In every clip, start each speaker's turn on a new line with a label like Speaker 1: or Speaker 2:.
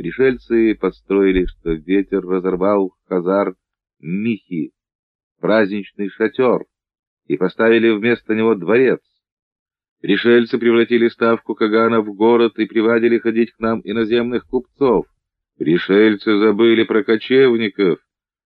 Speaker 1: Пришельцы подстроили, что ветер разорвал хазар Михи, праздничный шатер, и поставили вместо него дворец. Пришельцы превратили ставку Кагана в город и приводили ходить к нам иноземных купцов. Пришельцы забыли про кочевников.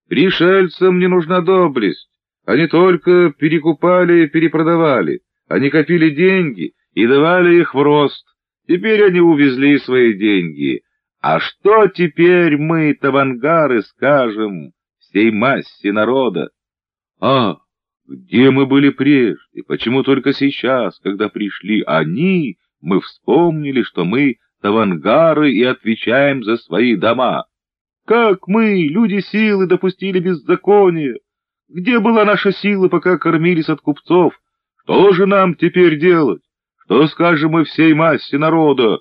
Speaker 1: Пришельцам не нужна доблесть. Они только перекупали и перепродавали. Они копили деньги и давали их в рост. Теперь они увезли свои деньги. А что теперь мы, тавангары, скажем всей массе народа? А, где мы были прежде? Почему только сейчас, когда пришли они, мы вспомнили, что мы тавангары и отвечаем за свои дома? Как мы, люди силы, допустили беззаконие? Где была наша сила, пока кормились от купцов? Что же нам теперь делать? Что скажем мы всей массе народа?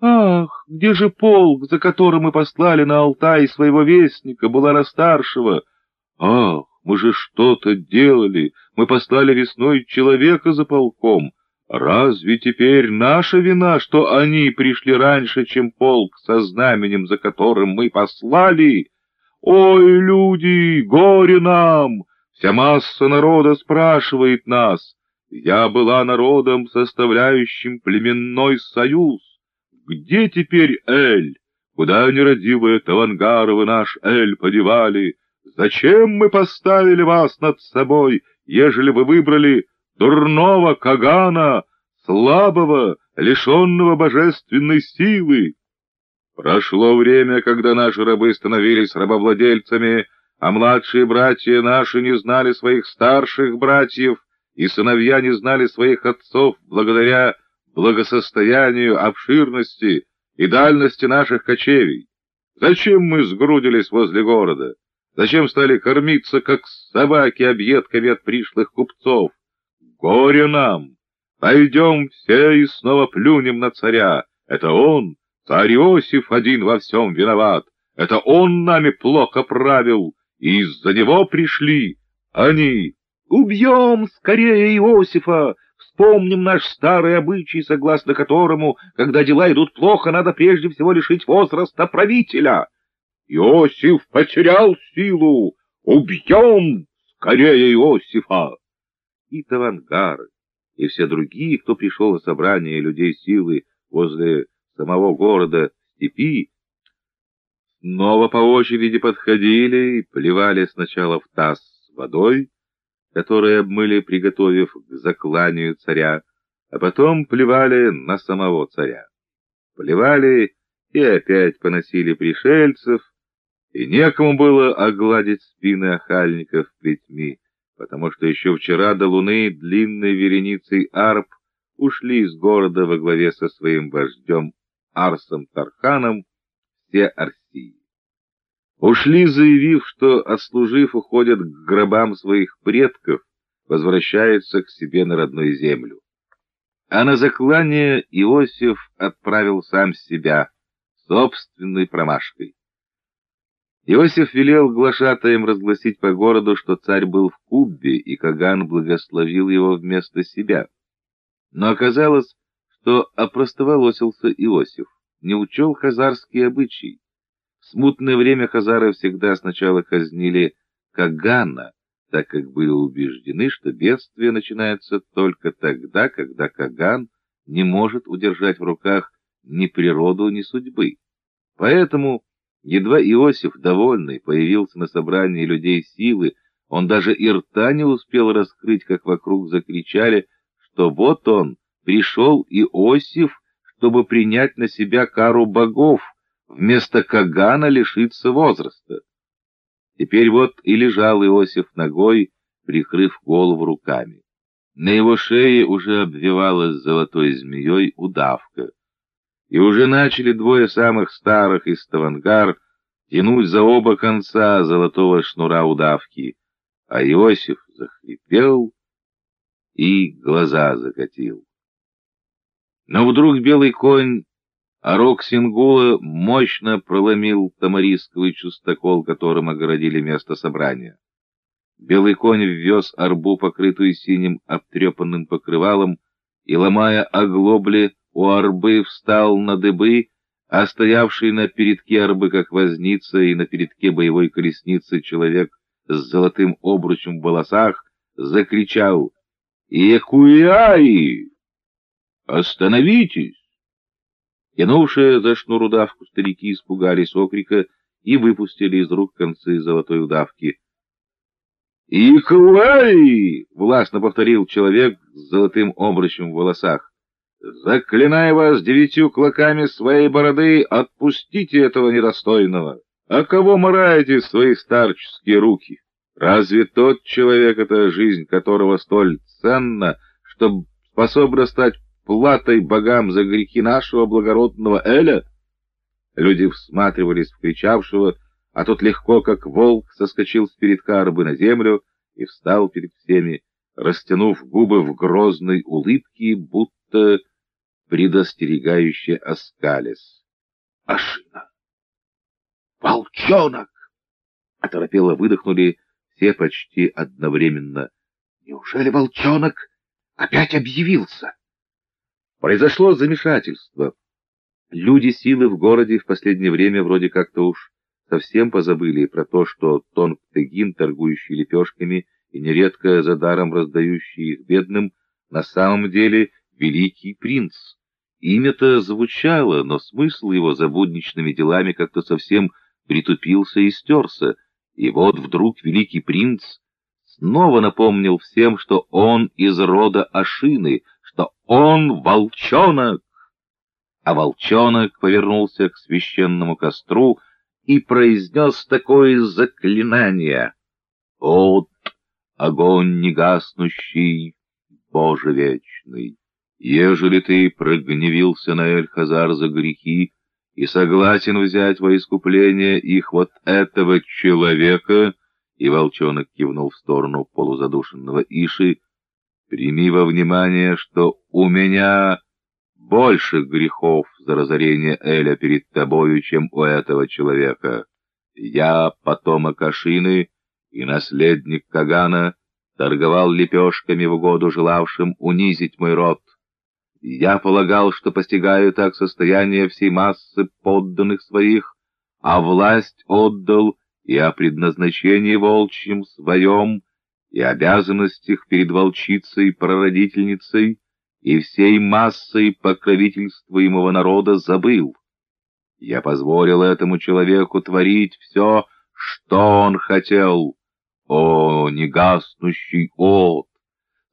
Speaker 1: Ах, где же полк, за которым мы послали на Алтай своего вестника, Булара-старшего? Ах, мы же что-то делали, мы послали весной человека за полком. Разве теперь наша вина, что они пришли раньше, чем полк со знаменем, за которым мы послали? Ой, люди, горе нам! Вся масса народа спрашивает нас. Я была народом, составляющим племенной союз. Где теперь Эль? Куда нерадивые Тавангаровы наш Эль подевали? Зачем мы поставили вас над собой, ежели вы выбрали дурного Кагана, слабого, лишенного божественной силы? Прошло время, когда наши рабы становились рабовладельцами, а младшие братья наши не знали своих старших братьев, и сыновья не знали своих отцов благодаря благосостоянию, обширности и дальности наших кочевий. Зачем мы сгрудились возле города? Зачем стали кормиться, как собаки, объедками от пришлых купцов? Горе нам! Пойдем все и снова плюнем на царя. Это он, царь Иосиф, один во всем виноват. Это он нами плохо правил, и из-за него пришли они. Убьем скорее Иосифа! Вспомним наш старый обычай, согласно которому, когда дела идут плохо, надо прежде всего лишить возраста правителя. Иосиф потерял силу! Убьем скорее Иосифа! И Тавангары, и все другие, кто пришел на собрание людей силы возле самого города степи, снова по очереди подходили и плевали сначала в таз с водой, который обмыли, приготовив к закланию царя, а потом плевали на самого царя. Плевали и опять поносили пришельцев, и некому было огладить спины охальников плетьми, потому что еще вчера до луны длинной вереницей арп ушли из города во главе со своим вождем Арсом Тарханом все Арсии. Ушли, заявив, что, отслужив, уходят к гробам своих предков, возвращаются к себе на родную землю. А на заклание Иосиф отправил сам себя, собственной промашкой. Иосиф велел глашатаям разгласить по городу, что царь был в Куббе, и Каган благословил его вместо себя. Но оказалось, что опростоволосился Иосиф, не учел хазарские обычаи. В смутное время хазары всегда сначала казнили Кагана, так как были убеждены, что бедствие начинается только тогда, когда Каган не может удержать в руках ни природу, ни судьбы. Поэтому Едва Иосиф, довольный, появился на собрании людей силы, он даже и рта не успел раскрыть, как вокруг закричали, что вот он, пришел Иосиф, чтобы принять на себя кару богов, вместо Кагана лишиться возраста. Теперь вот и лежал Иосиф ногой, прикрыв голову руками. На его шее уже обвивалась золотой змеей удавка и уже начали двое самых старых из Тавангар тянуть за оба конца золотого шнура удавки, а Иосиф захрипел и глаза закатил. Но вдруг белый конь Арок Сингула мощно проломил тамарисковый чистокол, которым огородили место собрания. Белый конь ввез арбу, покрытую синим обтрепанным покрывалом, и, ломая оглобли, у арбы встал на дыбы, а стоявший на передке арбы, как возница, и на передке боевой колесницы человек с золотым обручем в волосах, закричал «Экуяи! Остановитесь!» Тянувшие за шнур удавку старики испугались окрика и выпустили из рук концы золотой удавки. «Экуяи!» — властно повторил человек с золотым обручем в волосах. Заклинаю вас девятью клоками своей бороды, отпустите этого недостойного. А кого мораете свои старческие руки? Разве тот человек, это жизнь которого столь ценна, что способна стать платой богам за грехи нашего благородного Эля? Люди всматривались в кричавшего, а тот легко, как волк, соскочил с передка арбы на землю и встал перед всеми, растянув губы в грозной улыбке, будто предостерегающе оскались. «Ашина! Волчонок!» Оторопело выдохнули все почти одновременно. «Неужели волчонок опять объявился?» Произошло замешательство. Люди силы в городе в последнее время вроде как-то уж совсем позабыли про то, что Тонг Тегин, торгующий лепешками и нередко за даром раздающий их бедным, на самом деле великий принц. Имя-то звучало, но смысл его за будничными делами как-то совсем притупился и стерся, и вот вдруг великий принц снова напомнил всем, что он из рода Ашины, что он волчонок. А волчонок повернулся к священному костру и произнес такое заклинание. «От огонь негаснущий, Боже вечный!» Ежели ты прогневился на Эль-Хазар за грехи и согласен взять во искупление их вот этого человека, и волчонок кивнул в сторону полузадушенного Иши, прими во внимание, что у меня больше грехов за разорение Эля перед тобою, чем у этого человека. Я потомок Ашины и наследник Кагана, торговал лепешками в угоду желавшим унизить мой род. Я полагал, что постигаю так состояние всей массы подданных своих, а власть отдал и о предназначении волчьем своем, и обязанностях перед волчицей-прародительницей, и всей массой покровительствуемого народа забыл. Я позволил этому человеку творить все, что он хотел. О, негаснущий от!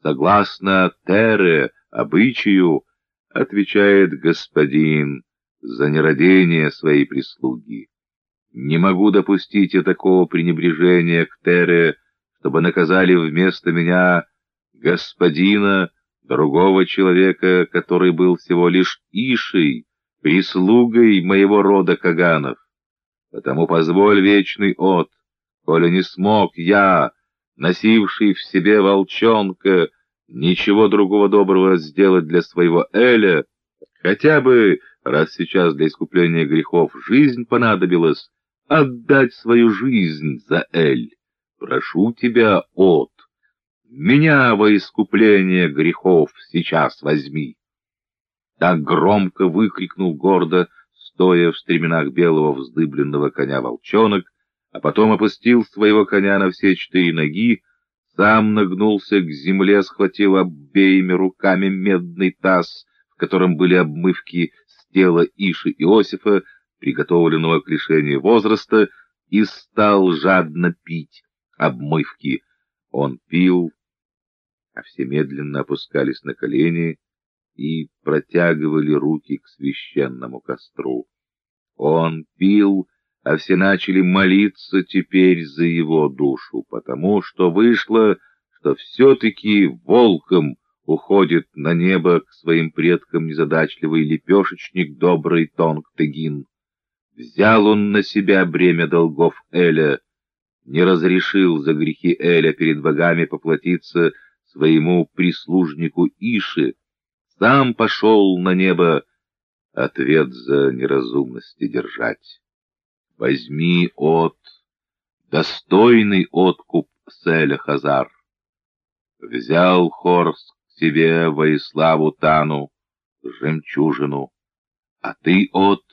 Speaker 1: Согласно Тере, обычаю, отвечает господин за нерадение своей прислуги. Не могу допустить и такого пренебрежения к Тере, чтобы наказали вместо меня господина, другого человека, который был всего лишь Ишей, прислугой моего рода Каганов. Потому позволь вечный от, коли не смог я, носивший в себе волчонка, ничего другого доброго сделать для своего Эля, хотя бы, раз сейчас для искупления грехов жизнь понадобилась, отдать свою жизнь за Эль. Прошу тебя, от, меня во искупление грехов сейчас возьми. Так громко выкрикнул гордо, стоя в стременах белого вздыбленного коня волчонок, а потом опустил своего коня на все четыре ноги, сам нагнулся к земле, схватил обеими руками медный таз, в котором были обмывки с тела Иши Иосифа, приготовленного к лишению возраста, и стал жадно пить обмывки. Он пил, а все медленно опускались на колени и протягивали руки к священному костру. Он пил, а все начали молиться теперь за его душу, потому что вышло, что все-таки волком уходит на небо к своим предкам незадачливый лепешечник добрый Тонг-Тегин. Взял он на себя бремя долгов Эля, не разрешил за грехи Эля перед богами поплатиться своему прислужнику Иши, сам пошел на небо ответ за неразумность держать. Возьми от, достойный откуп Селя Хазар. Взял Хорс к себе во Иславу Тану, жемчужину, а ты от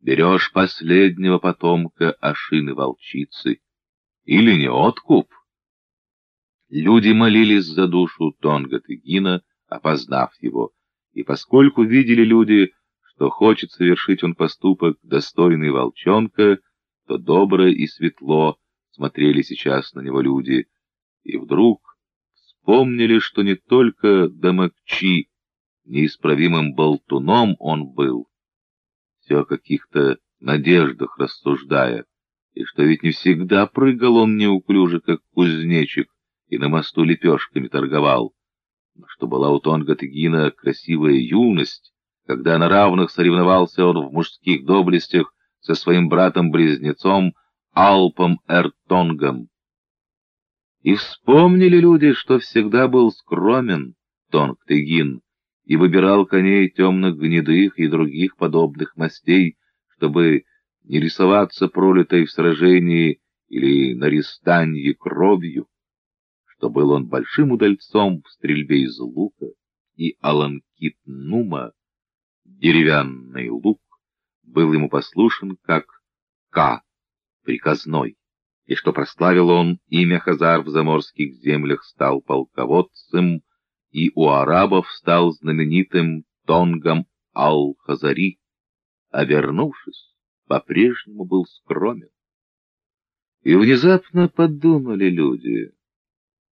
Speaker 1: берешь последнего потомка Ашины-волчицы, или не откуп? Люди молились за душу Тонга-Тыгина, опознав его, и поскольку видели люди, что хочет совершить он поступок, достойный волчонка, то добро и светло смотрели сейчас на него люди, и вдруг вспомнили, что не только Дамакчи, неисправимым болтуном он был, все о каких-то надеждах рассуждая, и что ведь не всегда прыгал он неуклюже, как кузнечик, и на мосту лепешками торговал, но что была у Тонга Тыгина красивая юность, когда на равных соревновался он в мужских доблестях со своим братом-близнецом Алпом Эртонгом. И вспомнили люди, что всегда был скромен Тонг Тыгин и выбирал коней темных гнедых и других подобных мастей, чтобы не рисоваться пролитой в сражении или на рестанье кровью, что был он большим удальцом в стрельбе из лука, и Аланкит Нума, деревянный лук, был ему послушен как К, приказной, и что прославил он имя Хазар в заморских землях, стал полководцем, и у арабов стал знаменитым Тонгом Ал-Хазари, а вернувшись, по-прежнему был скромен. И внезапно подумали люди,